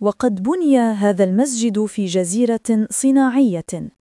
وقد بُني هذا المسجد في جزيرة صناعية.